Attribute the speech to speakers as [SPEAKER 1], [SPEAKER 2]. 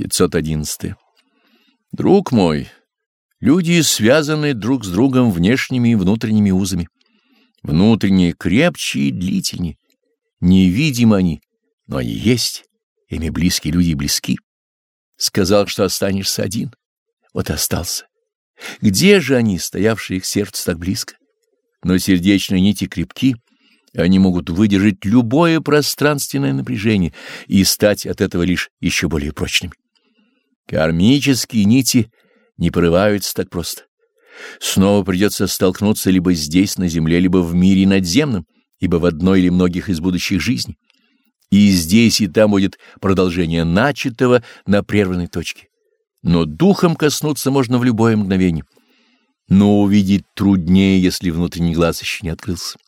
[SPEAKER 1] 511. Друг мой, люди связаны друг с другом внешними и внутренними узами. Внутренние крепче и длительнее. Невидимы они, но они есть. Ими близкие люди близки. Сказал, что останешься один. Вот и остался. Где же они, стоявшие к сердцу так близко? Но сердечные нити крепки, они могут выдержать любое пространственное напряжение и стать от этого лишь еще более прочными. Кармические нити не порываются так просто. Снова придется столкнуться либо здесь, на земле, либо в мире надземном, ибо в одной или многих из будущих жизней. И здесь, и там будет продолжение начатого на прерванной точке. Но духом коснуться можно в любое мгновение. Но увидеть труднее, если внутренний глаз еще не открылся.